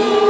you.